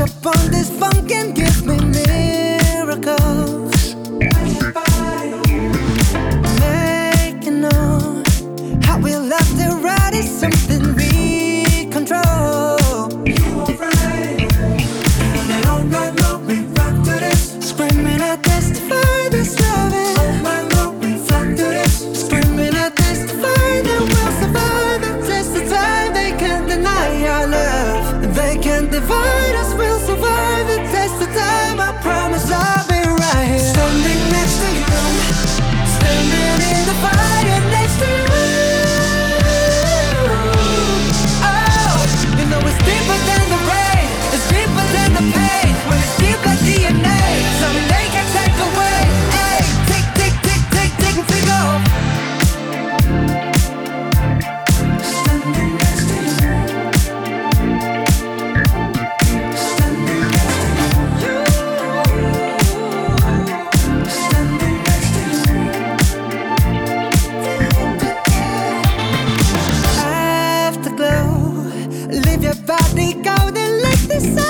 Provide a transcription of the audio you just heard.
upon this funk and give me miracles. How we love to ride is something we control. We rock to this, screaming this we to this, screaming we'll survive. Test time they can't deny our love, they can't divide. inside.